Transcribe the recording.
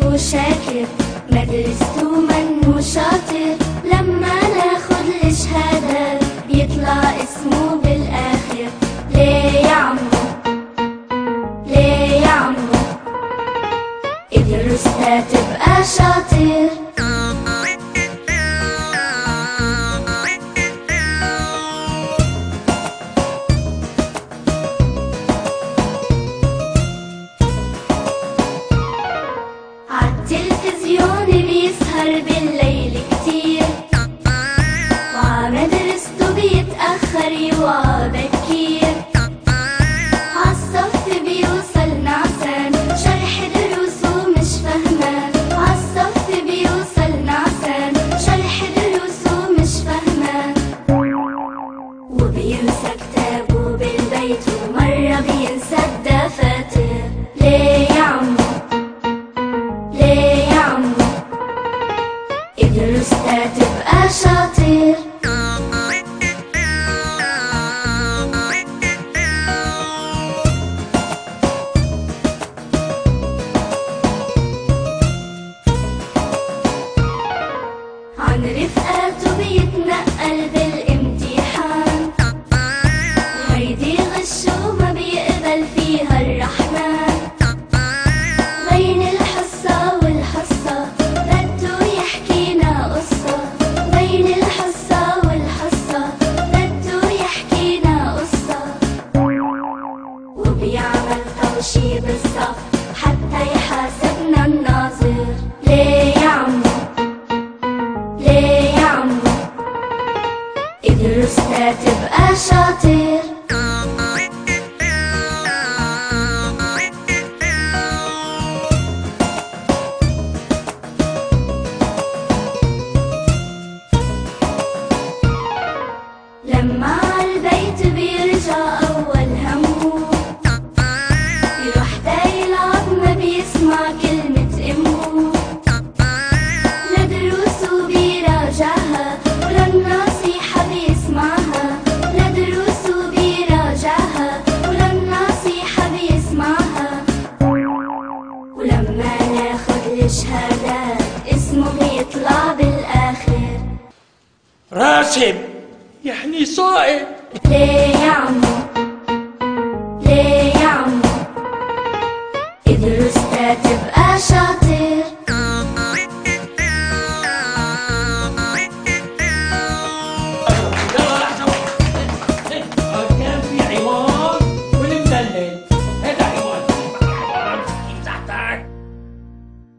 بالآخر مدرسته منه شاطر لما ناخد الشهادة بيطلع اسمه بالآخر. ليه يا عمو؟ ليه يا عمو؟ إدرس تبقى شاطر. بيتأخر يوعى بكير عالصف بيوصل نعسان شرح دروسه مش عالصف بيوصل نعسان شرح دروسه مش وبينسى كتابه بالبيت ومرة بينسى الدفاتر ادرس تبقى شاطر اسمه بيطلع بالآخر راسب يعني صائب. ليه يا عمو؟